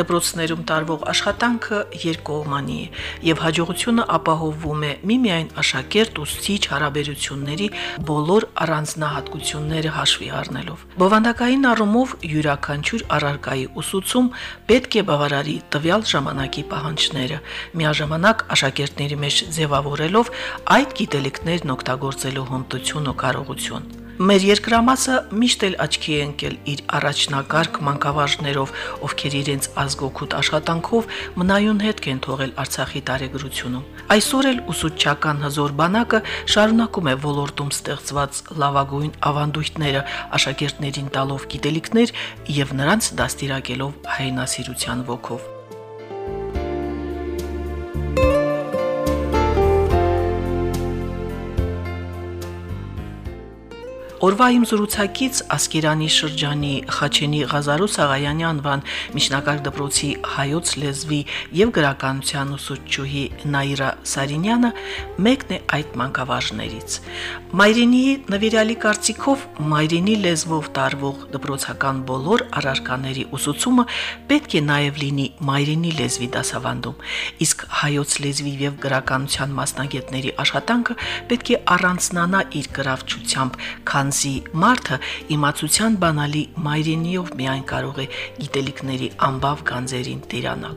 Դպրոցներում տարվող աշխատանքը երկկողմանի է եւ հաջողությունը ապահովվում է միմիայն աշակերտ ուսուցիչ հարաբերությունների բոլոր առանձնահատկությունները հաշվի առնելով։ Բովանդակային առումով յուրաքանչյուր առարկայի ուսուցում պետք է բավարարի տվյալ ժամանակի պահանջները, միաժամանակ աշակերտների մեջ ձևավորելով այդ գիտելիքներն օգտագործելու հմտություն ու կարողություն։ Մեր երկրամասը միշտ էլ աչքի է ընկել իր առաջնակարգ մանկավարժներով, ովքեր իրենց ազգօգուտ աշխատանքով մնայուն հետք են թողել Արցախի տարեգրությունում։ Այսօր էլ ուսուցչական հզոր բանակը շարունակում է ոլորտում ստեղծված լավագույն ավանդույթները աշակերտներին տալով գիտելիքներ եւ նրանց դաստիարակելով հայնասիրության ոգով։ Օրվա իմ զրուցակից Ասկերանի շրջանի Խաչենի Ղազարու Սաղայանի անվան միջնակարգ դպրոցի հայոց լեզվի եւ գրականության ուսուցչուհի Նաիրա Սարինյանը մեկն է այդ մանկավարժներից։ Մայրենիի նվիրալի կարծիքով մայրենի լեզվով տարվող դպրոցական բոլոր առարկաների ուսուցումը պետք է նաեւ լինի մայրենի լեզվի դասավանդում, իսկ հայոց լեզվի եւ գրականության մասնագետների աշխատանքը պետք է առանձնանա իր գրավչությամբ, քան քանզի մարդը իմացության բանալի մայրենիով միայն կարող է գիտելիքների ամբավ գանձերին տիրանալ։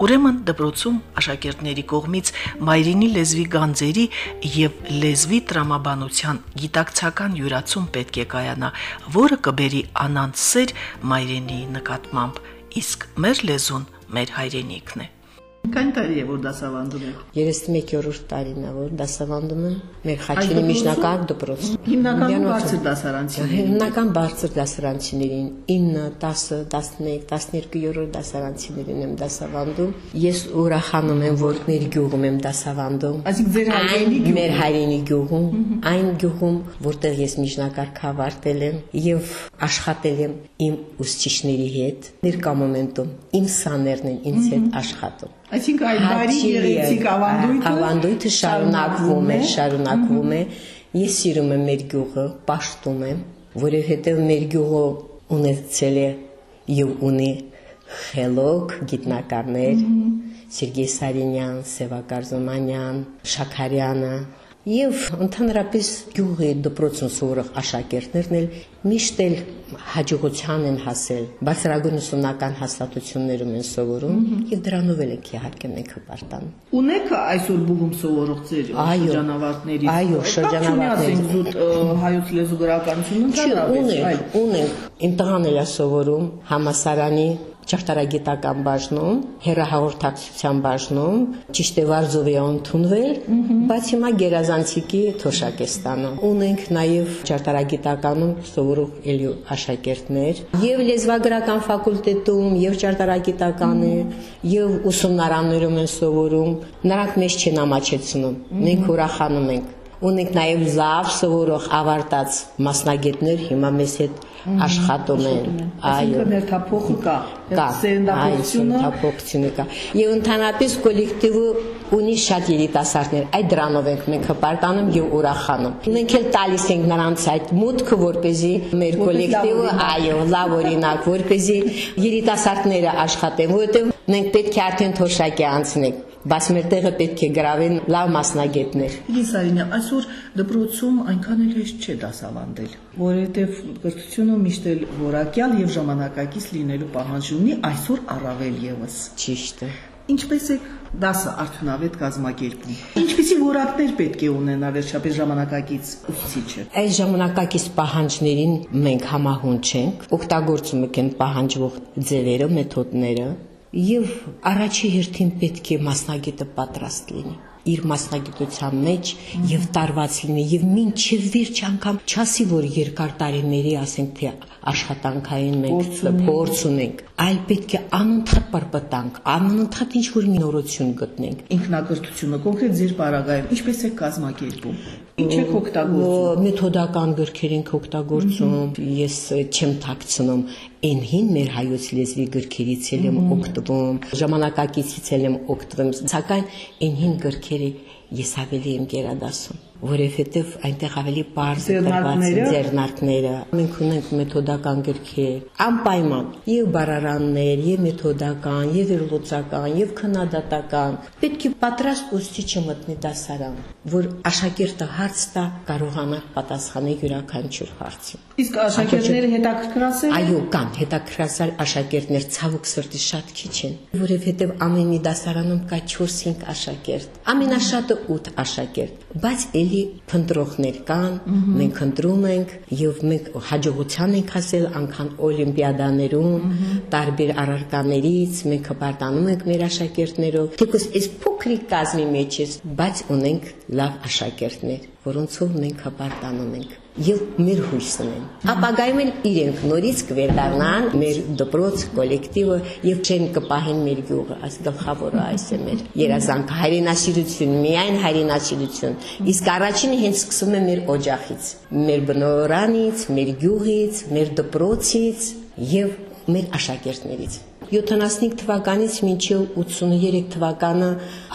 Ուրեմն դպրոցում աշակերտների կողմից մայրենի լեզվի գանձերի եւ լեզվի տրամաբանության գիտակցական յուրացում պետք է կայանա, որը կբերի անանց սեր մայրենիի նկատմամբ, իսկ մեր լեզուն մեր հայրենիքն է։ Քանի տարի է որ դասավանդում եք։ 31-րդ տարին է որ դասավանդում եմ մեր Խաչինի միջնակարգ դպրոցում։ Հիմնականում բարձր դասարանցիներին։ Հիմնական բարձր դասարանցիներին 9, 10, 11, 12-րդ դասարանցիներին եմ դասավանդում։ Ես ուրախանում եմ, որ մեր գյուղում եմ դասավանդում։ Այսինքն ձեր հայրենի գյուղում։ Մեր հայրենի գյուղում, այն գյուղում, որտեղ ես միջնակարգ ավարտել եմ եւ աշխատել եմ իմ ուսուցիչների հետ։ Ներկա մոմենտում իմ սաներն են ինձ հետ աշխատում։ Այսինքն այդ բարի գեղեցիկ ավանդույթը ավանդույթը շարունակվում է, շարունակվում է։ Ես սիրում եմ մեր գյուղը, պաշտում եմ, որովհետև մեր գյուղը ունեցել է եւ ունի խելոք գիտնականներ Սերգեյ Սարինյան, Սևակար Զոմանյան, Շաքարյանը, Եվ ընդհանրապես գյուղի դպրոցում սովորող աշակերտներն էլ միշտ էլ հաջողության են հասել, բարձրագույն ուսումնական հաստատություններում են սովորում եւ դրանով էլ եք իհարկե մենք հպարտան։ Ունեք այսօր բուհում սովորող ձեր շրջանավարտներից։ Այո, շրջանավարտներից զուտ հայոց լեզու գրականություն ընդհանրապես։ Ունենք, ունենք։ Իմ տղան էլ է սովորում համասարանի ճարտարագիտական բաժնում, հերահաղորդակցության բաժնում, ճիշտ է Վարզովի ընդունվել, բայց հիմա գերազանցիկի թոշակ է ստանում։ Ունենք նաև ճարտարագիտականում սովորող էլի աշակերտներ, եւ լեզվագրական ֆակուլտետում, եւ ճարտարագիտականը, եւ ուսումնարաններում են սովորում։ Նրանք մեզ չեն ամաչեցնում։ Մենք ուրախանում ենք ունենք նաև լավ սովորող ավարտած մասնագետներ հիմա մեզ հետ աշխատում են այո ներթափողը կա կա ներթափողությունը կա եւ ընդհանրապես կոլեկտիվը ունի շատ երիտասարդներ այդ դրանով ենք մենք հպարտանում եւ ուրախանում մենք էլ տալիս ենք նրանց այդ մուտքը որպեսզի մեր կոլեկտիվը այո լավ օրինակ որպեսզի երիտասարդները աշխատեն որովհետեւ մենք պետք է արդեն թոշակի անցնենք բայց մեր տեղը պետք է գրավեն լավ մասնագետներ։ Իսարինյան, այսօր դպրոցում այնքան էլ հեշտ չէ դասավանդել, որովհետև կրթությունը միշտ էլ որակյալ եւ ժամանակակից լինելու պահանջ ունի, այսօր առավել եւս։ Ճիշտ է։ Ինչպես է դասը արդյունավետ կազմակերպում։ Ինչպիսի որակներ պետք է ունենա վերջապես ժամանակակից ուսուցիչը։ Այս ժամանակակից պահանջներին մենք համահունչ ենք, օգտագործում ենք այն պահանջվող ձևերը, մեթոդները, եւ առաջի հերթին պետք է մասնագետը պատրաստ լինի իր մասնագիտության մեջ եւ տարված լինի եւ մինչեւ վերջ անգամ չասի որ երկար տարիների ասենք թե աշխատանքային մենք փորձ ունենք այլ պետք է անընդհատ պարպտանք անընդհատ ինչ որ նորություն գտնենք ինքնակրթությունը կոնկրետ ձեր բարագայում ինչպես է կազմակերպում Ինչ եք օգտագործում։ Մեթոդական գրքեր ենք օգտագործում։ Ես չեմ ཐակցնում այն հին մեր հայոց լեզվի գրքերից եմ օգտվում, ժամանակակիցից եմ օգտվում, սակայն այն հին գրքերը ես ավելի եմ գերադասում որովհետև այնտեղ ավելի པարզ է տրված ձեռնարկները։ Մենք ունենք մեթոդական գրքեր, անպայման եւ բարարաններ, եւ մեթոդական, եւ վերլուծական, եւ քննադատական։ Պետք է պատրաստ ուսուցիչը մտնի դասարան, որ աշակերտը հարց տա, կարողանա պատասխանել յուրաքանչյուր հարցին։ Իսկ աշակերտները հետաքրքրասեր Այո, կան հետաքրքրասար աշակերտներ, ցավոք սրտի շատ քիչ են, որովհետև ամեն մի դասարանում կա 4-5 աշակերտ։ Ամենաշատը 8 աշակերտ, բայց ելի փնտրողներ կան, մենք ընտրում ենք եւ մենք հաջողության ենք հասել անկան օլիմպիադաներում, տարբեր առարկաներից մենք հպարտանում ենք մեր աշակերտներով։ Թեկուզ այս փոքրիկ կազմի մեջ է, բայց ունենք լավ աշակերտներ, որոնցով մենք հպարտանում ենք եւ մեր հույսն են։ Ապագայում էլ իրենք նորից կվերդառնան մեր դպրոց կոլեկտիվը եւ չեն կպահեն մեր գյուղը, այս գլխավորը այս է մեր երազանքը, հայրենասիրություն, միայն հայրենասիրություն։ Իսկ առաջինը հենց սկսում է մեր օջախից, մեր բնորանից, մեր գյուղից, մեր դպրոցից եւ մեր աշակերտներից 75 թվականից մինչև 83 թվականը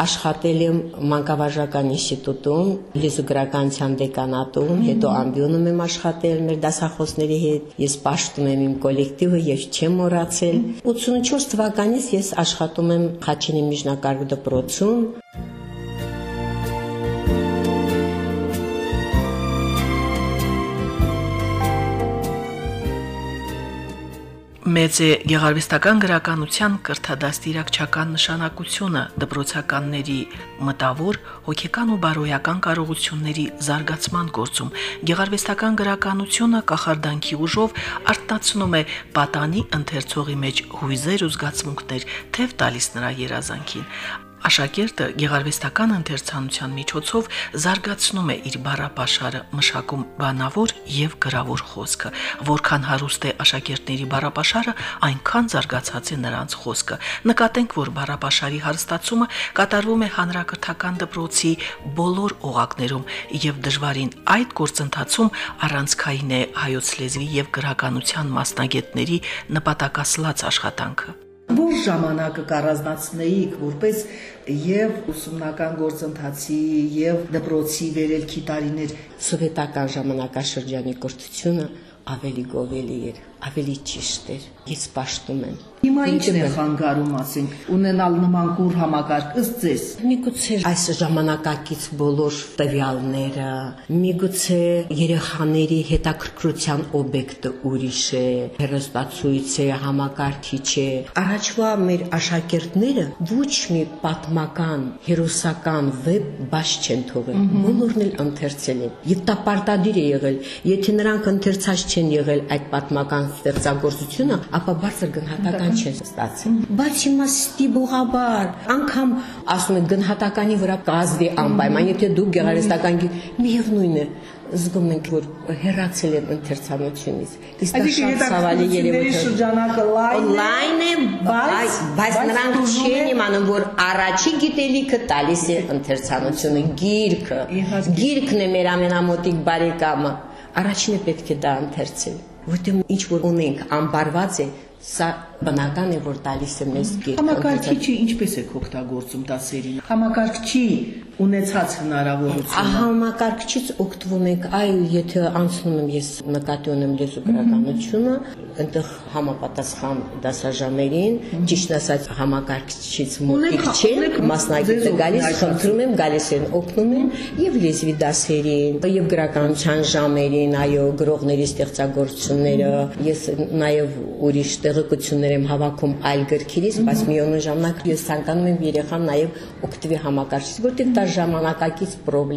աշխատել եմ մանկավարժական ինստիտուտում, լեզուգրականության դեկանատում, հետո ամբիոնում եմ աշխատել մեր դասախոսների հետ։ Ես պաշտում եմ իմ կոլեկտիվը եւ չեմ մոռացել։ 84 թվականից ես աշխատում եմ Խաչինի միջնակարգ դպրոցում, Մեծ է գեղարվեստական գրականության կրթադաստիարակչական նշանակությունը դպրոցականների մտավոր, հոգեկան ու բարոյական կարողությունների զարգացման գործում։ Գեղարվեստական գրականությունը կախարդանքի ուժով արտացնում է պատանի ընթերցողի մեջ հույզեր ու զգացմունքներ, թև տալիս նրա երազանքին։ Աշակերտը գեղարվեստական ընթերցանության միջոցով զարգացնում է իր բառապաշարը, մշակում բանավոր եւ գրավոր խոսքը։ Որքան հարուստ է աշակերտների բառապաշարը, այնքան զարգացած է նրանց խոսքը։ Նկատենք, որ բառապաշարի հարստացումը կատարվում է հանրակրթական դպրոցի բոլոր օղակներում եւ դժվարին այդ գործընթացում առանցքային է հայոց լեզվի եւ գրականության մասնագետների նպատակասլաց աշխատանքը որ ժամանակը կառանձնացնեիք որպես եւ ուսումնական գործընթացի եւ դպրոցի վերելքի տարիներ սովետական ժամանակաշրջանի կրթությունը ավելի գովելի էր ավելի ճիշտ էր ես պաշտում եմ Հիմա ինչն է խանգարում, ասենք, ունենալ նման կուր համակարգ ըստ ձեզ։ Միգուցե այս ժամանակակից բոլոր տվյալները, միգուցե երեխաների հետաքրքրության օբյեկտը ուրիշ է, հերոստացույց է, համակարգիչ է։ Առաջվա մեր աշակերտները ոչ մի պատմական, հերոսական վեբ բաց չեն թողել։ Բոլորն էլ ընթերցել են։ Եվ դա պարտադիր է եղել։ Եթե նրանք ընթերցած չեն եղել այդ պատմական ստեղծագործությունը, ապա բարձր գնահատական չեն ստացել։ Բայց հիմա ստիպողաբար անգամ ասում են գնահատականի վրա կազդի անպայման, եթե դուք գեղարվեստական միևնույն է զգում ենք որ հերացել են ընթերցանությունից։ Իսկ դա շատ ցավալի երևույթ է։ Շրջանակը լայն է, բայց բայց նրանք չեն իմանում որ առաջի գիտելիքը տալիս է ընթերցանությունը, գիրքը։ Գիրքն է մեր ամենամոտիկ բարեկամը։ Առաջինը պետք է դա ընթերցել, որտեղ ինչ որ ունենք, անբարված է, Սա բնական է, որ տալիս է մեզ գիրք։ Համակարգիչը ինչպես է օգտագործում դասերին։ Համակարգչի ունեցած հնարավորությունը։ Համակարգչից օգտվում ենք, այլ եթե անցնում եմ ես նկատի ունեմ լեզուգրականությունը, այնտեղ համապատասխան դասաժամերին, ճիշտ ասած համակարգչից մոտիկ չեն, մասնագետը գալիս, խնդրում եմ, գալիս են օգնում են եւ լեզվի դասերին, եւ գրականության ժամերին, այո, գրողների ստեղծագործությունները, ես նաեւ ուրիշ տեղեկություններ եմ հավաքում այլ գրքերից, բայց միևնույն ժամանակ ես ցանկանում եմ երեխան նաեւ օգտվի համակարգչից, որտեղ դա ժամանակակից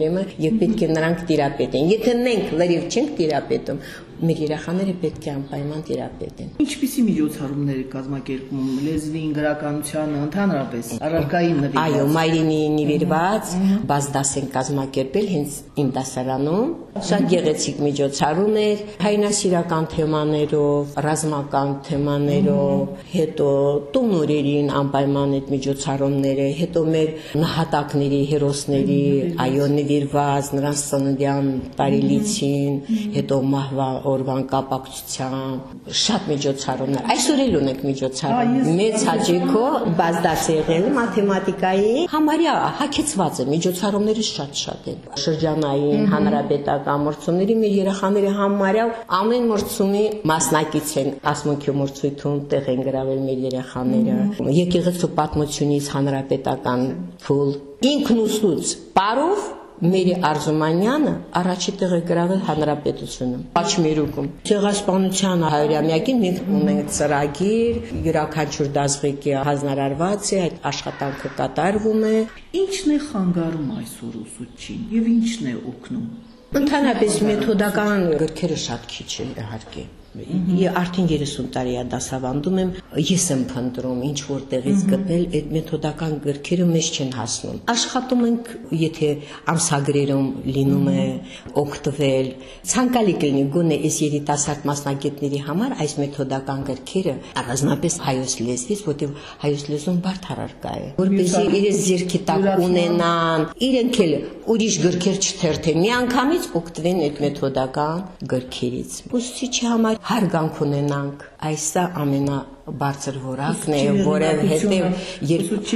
խնդրեմ է եւ պետք է նրանք տիրապետեն։ Եթե մենք լրիվ չենք տիրապետում, մեր երեխաները պետք է անպայման տիրապետեն։ Ինչպիսի միջոցառումներ կազմակերպում լեզվին, գրականությանը, ընդհանրապես առարկային նվիրված։ Այո, Մայրինի նվիրված բաց դաս են կազմակերպել հենց իմ դասարանում։ Շատ գեղեցիկ միջոցառում էր հայնասիրական թեմաներով, ռազմական թեմաներով, հետո տունորերին անպայման այդ միջոցառումները, հետո մեր նահատակների, հերոսների, այո, նվիրված նրանց ծննդյան տարելիցին, հետո մահվա օրվան կապակցությամբ շատ միջոցառումներ։ Այսօր էլ ունենք միջոցառում։ Մեծ հաճույքով բազդաց եղել մաթեմատիկայի համարյա հակեցված է միջոցառումները շատ-շատ են։ Շրջանային հանրապետական մրցումների մեր երեխաների համարյա ամեն մրցումի մասնակից են ասմունքի մրցույթում տեղ են գրավել մեր երեխաները։ Եկեղեցու պատմությունից հանրապետական փուլ ինքնուսուց բարով Մերի Արզումանյանը առաջի տեղ է գրավել հանրապետությունում Պաչմերուկում ցեղասպանության 100-ամյակին մենք ունենք ծրագիր յուրաքանչյուր դասղեկի հանրարարված է այդ աշխատանքը կատարվում է Ինչն է խանգարում այսօր ուսուցչին եւ ինչն է օգնում? Ընդհանրապես մեթոդական գրքերը շատ քիչ են իհարկե արդեն 30 տարի է դասավանդում եմ, ես եմ փնտրում ինչ որտեղից գտնել այդ մեթոդական գրքերը մեզ չեն հասնում։ Աշխատում ենք, եթե ամսագրերում լինում է օգտվել, ցանկալի կլինի գոնե այս երիտասարդ մասնագետների համար այս մեթոդական գրքերը առանձնապես հայոց լեզվից, որտեղ հայոց լեզուն բարդ առարկա է, որպեսզի իրենց ձերքի տակ ունենան, իրենք էլ ուրիշ գրքեր չթերթեն, միանգամից օգտվեն այդ մեթոդական գրքերից։ Ուսուցիչի համար հարգանք ունենանք։ Այսա ամենա բարձր որակն է, որովհետև երբ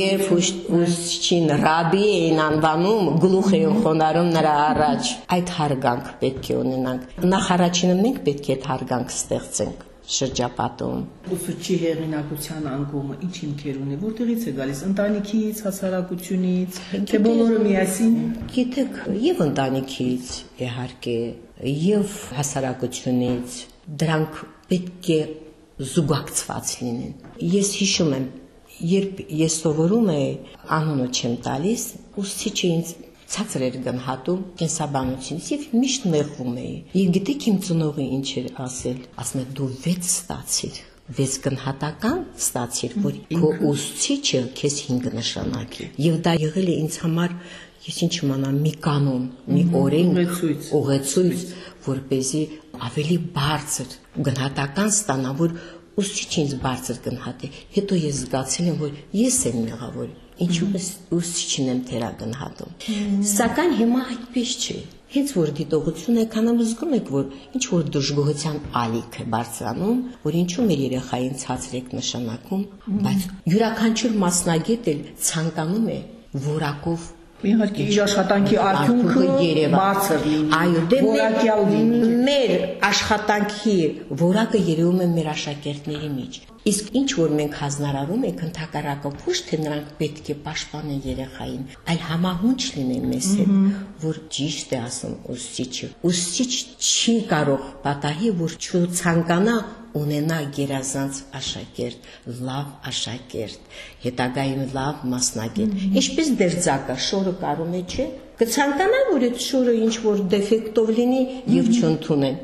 երբ ուսուցչին ռաբի էին անվանում, գլուխ էին խոնարհում նրա առաջ, այդ հարգանք պետք է ունենանք։ Նախ առաջինը մենք պետք է այդ հարգանք ստեղծենք շրջապատում։ Ուսուցչի հեղինակության անկումը ինչ հիմքեր ունի, որտեղից է գալիս ընտանիքից, հասարակությունից, թե բոլորը միասին։ Գիտեք, եւ ընտանիքից իհարկե, եւ հասարակությունից, դրանք պետք է զուգակցված լինեն։ Ես հիշում եմ, երբ ես սովորում էի, անունը չեմ տալիս, ուսուցիչը ինձ ցածր էր գնահատում կենսաբանությունից եւ միշտ նեղվում էի։ Եվ գիտեք իմ ծնողը ինչ էր ասել, ասում է դու 6 ստացիր վեց գնահատական ստացիր, որ քո ուսուցիչը քեզ 5 նշանակի։ Եվ դա եղել է ինձ համար ես ինչ իմանամ մի կանոն, մի օրենք, ուղեցույց, որ เป զի ավելի բարձր գնահատական ստանա, որ ուսուցիչ ինձ բարձր գնահատի։ Հետո ես զգացել եմ, որ ես եմ մեղավոր, ինչու ես ուսուցիչին եմ թերագնահատում։ Սակայն հիմա այդպես չէ։ Հենց որ դիտողություն եք անում, զգում եք, որ ինչ որ դժգոհության ալիք է բարձրանում, որ ինչու մեր երեխային ցածր եք նշանակում, բայց յուրաքանչյուր մասնագետ էլ ցանկանում է որակով Իհարկե իր աշխատանքի արդյունքը բարձր լինի։ Այո, դե մեր աշխատանքի որակը երևում է մեր աշակերտների մեջ։ Իսկ ինչ որ մենք հանրարարում ենք ընդհակառակը ոչ թե նրանք պետք է պաշտպանեն երեխային, այլ համահունչ լինեն մեզ հետ, որ ճիշտ է ասում ուսուցիչը։ Ուսուցիչ չի կարող պատահի, որ չցանկանա ունենա գերազանց աշակերտ, լավ աշակերտ, հետագայում լավ մասնագետ։ Ինչպես դերձակը շորը կարում է, չէ՞։ Կցանկանա, որ այդ շորը ինչ որ դեֆեկտով լինի եւ չընդունեն։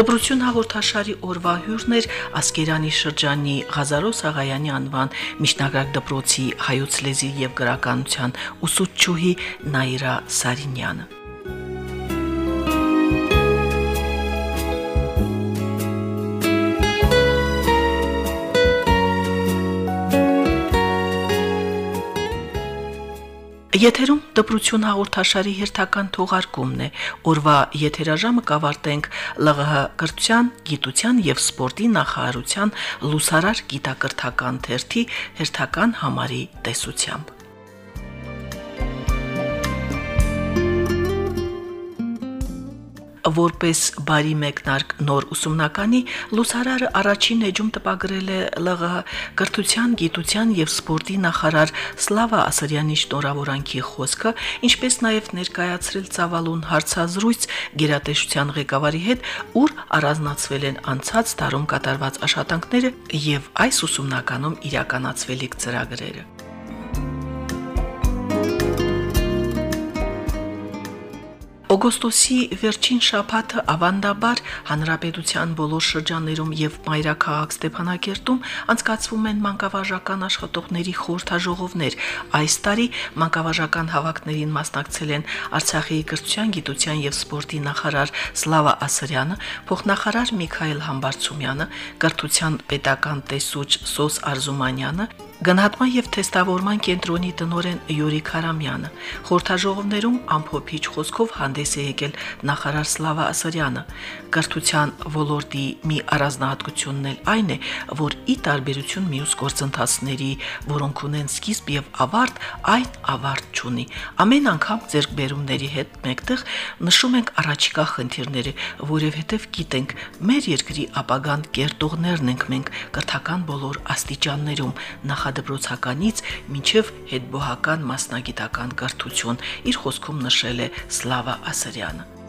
Դպրություն հաղորդաշարի օրվա հյուրն էր Ասկերանի շրջանի Ղազարո Սաղայանի անվան միջնագրակ դպրոցի հայոց լեզվի եւ գրականության ուսուցչուհի Նաիրա Սարինյանը։ Եթերում դպրություն հաղորդաշարի հերթական թողարկումն է։ Օրվա եթերաժամը կավարտենք ԼՂՀ կրթության, գիտության եւ սպորտի նախարարության լուսարար գիտակրթական թերթի հերթական համարի տեսությամբ։ որպես բարի մեկնարկ նոր ուսումնականի լուսարարը առաջին էջում տպագրել է ԼՂՀ կրթության, գիտության եւ սպորտի նախարար Սլավա Ասարյանի շնորհավորանքի խոսքը, ինչպես նաեւ ներկայացրել ցավալուն հարցազրույց գերատեսչության ղեկավարի հետ, ուր առանձնացվել են անցած տարում կատարված աշխատանքները եւ այս ուսումնականում իրականացվելիք ծրագրերը։ Օգոստոսի վերջին շաբաթը ավանդաբար հանրապետության բոլոր շրջաններում եւ Մայրաքաղաք Ստեփանակերտում անցկացվում են մանկավարժական աշխատողների խորհրդաժողովներ։ Այս տարի մանկավարժական հավաքներին մասնակցել են Արցախի կրթության, գիտության եւ սպորտի նախարար Սլավա Ասրյանը, փոխնախարար Միքայել Համբարձումյանը, կրթության պետական տեսուչ Սոս Արզումանյանը, Գնահատման եւ թեստավորման կենտրոնի տնորեն Յուրի Խարամյանը խորհրդաժողովներում ամփոփիչ խոսքով հանդես է եկել նախարար Սլավա Ասարյանը։ Կրթության ոլորտի մի առանձնահատկությունն էլ այն է, որ ի տարբերություն մյուս գործընթացների, որոնք ունեն սկիզբ եւ ավարտ, այն ավարտ չունի։ Ամեն անգամ ձերբերումների հետ մեկտեղ նշում ենք առաջիկա խնդիրները, որովհետեւ գիտենք, մեր երկրի ապագան կերտողներն ենք մենք կրթական բոլոր աստիճաններում նախ նախադպրոցականից մինչև հետբոհական մասնագիտական կրթություն իր խոսքում նշել է Սլավա Ասարյանը։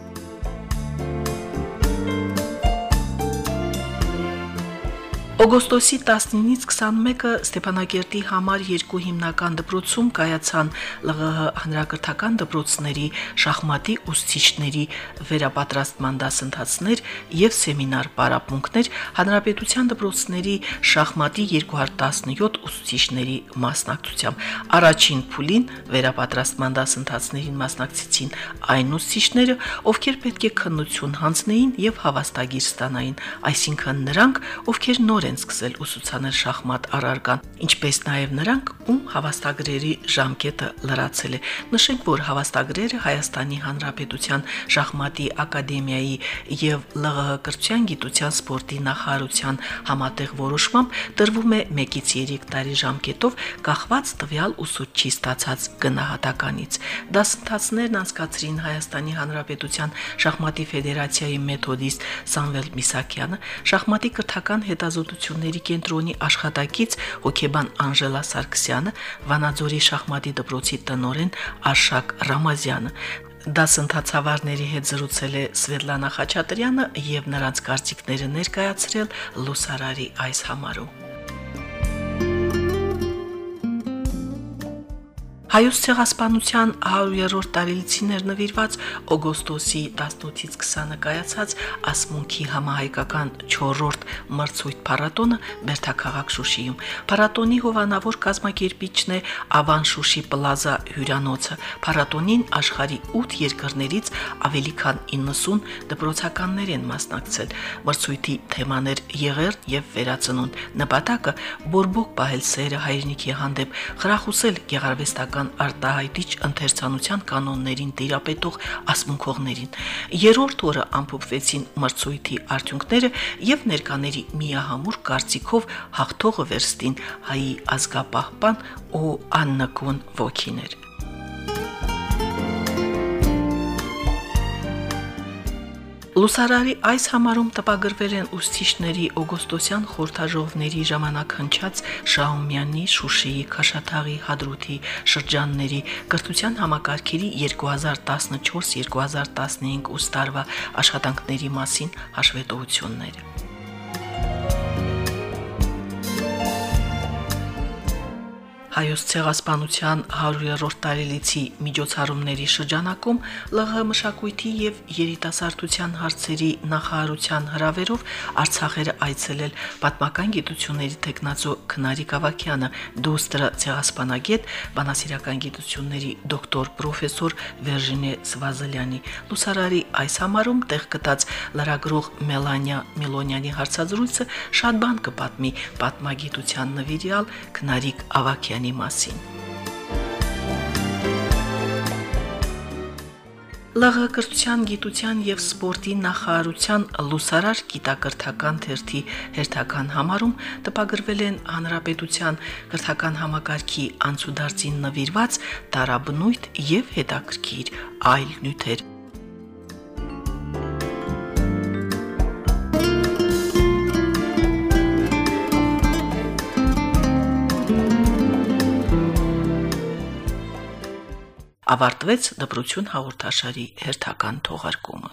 Օգոստոսի 19-ից 21-ը Ստեփանակերտի համար երկու հիմնական դպրոցում կայացան ԼՂՀ հանրակրթական դպրոցների շախմատի ուսուցիչների վերապատրաստման դասընթացներ եւ սեմինար պարապմունքներ հանրապետության դպրոցների շախմատի 217 ուսուցիչների մասնակցությամբ։ Առաջին փուլին վերապատրաստման դասընթացներին մասնակցեցին այն ուսուցիչները, ովքեր պետք է քննություն հանձնեին եւ հավաստագիր ստանային, այսինքն նրանք, ովքեր նոր են սկսել ուսուցանել շախմատ առարկան, ինչպես նաև նրանք, ում հավաստագրերի ժամկետը լրացել է։ Նշենք, որ հավաստագրերը Հայաստանի Հանրապետության շախմատի ակադեմիայի եւ ԼՂՀ կրթության, գիտության, սպորտի նախարարության համատեղ որոշմամբ տրվում է 1-ից 3 տարի ժամկետով կախված տվյալ ուսուցչի ստացած գնահատականից։ Դասընթացներն անցկացրին Հայաստանի Հանրապետության շախմատի ֆեդերացիայի մեթոդիստ Սամվել Միսակյանը, շախմատի կրթական հետազոտության հետազոտությունների կենտրոնի աշխատակից հոկեբան Անժելա Սարգսյանը, Վանաձորի շախմատի դպրոցի տնորեն Արշակ Ռամազյանը, դասընթացավարների հետ զրուցել է Սվետլանա Խաչատրյանը եւ նրանց կարծիքները ներկայացրել լուսարարի այս համարում։ Հայոց ցեղասպանության 100-րդ տարելիցիներ նվիրված օգոստոսի 18-ից 20-ը կայացած ասմունքի համահայկական 4-րդ մրցույթ փառատոնը Բերթաքաղաք Շուշիում։ Փառատոնի հովանավոր կազմակերպիչն է Ավան Շուշի Պլազա հյուրանոցը։ Փառատոնին աշխարի 8 երկրներից ավելի քան 90 դպրոցականներ են մասնակցել։ Մրցույթի թեմաներ եղերն եւ վերացնունդ։ Նպատակը բորբոք պահել սերը հայրենիքի հանդեպ, խրախուսել գեղարվեստական պետական արտահայտիչ ընթերցանության կանոններին տիրապետող ասմունքողներին։ Երրորդ օրը ամփոփվեցին մրցույթի արդյունքները եւ ներկաների միահամուր կարծիքով հաղթողը վերստին հայի ազգապահպան ու Աննկուն ոգիներ։ Լուսարարի այս համարում տպագրվել են ուսուցիչների օգոստոսյան խորհրդաժողովների ժամանակ հնչած Շահումյանի, Շուշիի, Քաշաթաղի, Հադրութի շրջանների կրթության համակարգերի 2014-2015 ուստարվա աշխատանքների մասին հաշվետվությունները։ հայոց ցեղասպանության 100-րդ տարելիցի միջոցառումների շրջանակում ԼՂ մշակույթի եւ երիտասարդության հարցերի նախարարության հրավերով Արցախերը այցելել պատմական գիտությունների տեխնացու Քնարիկ Ավակյանը, դոստր ցեղասպանագետ, բանասիրական գիտությունների դոկտոր պրոֆեսոր Վերժինե Սվազելյանի։ Լուսարարի այս համարում տեղ գտած լրագրող Մելանիա Միլոնյանի հարցազրույցը շատ բան կպատմի պատմագիտության նվիրյալ Քնարիկ Ավակյանի Հայաստանի մասին։ ԼՂ կրթության, գիտության եւ սպորտի նախարարության լուսարար գիտակրթական թերթի հերթական համարում տպագրվել են հանրապետության կրթական համակարգի անցուդարձին նվիրված տարաբնույթ եւ հետաքրքիր այլ նյութեր։ ավարտվեց դպրություն հաղորդաշարի հերթական թողարկումը։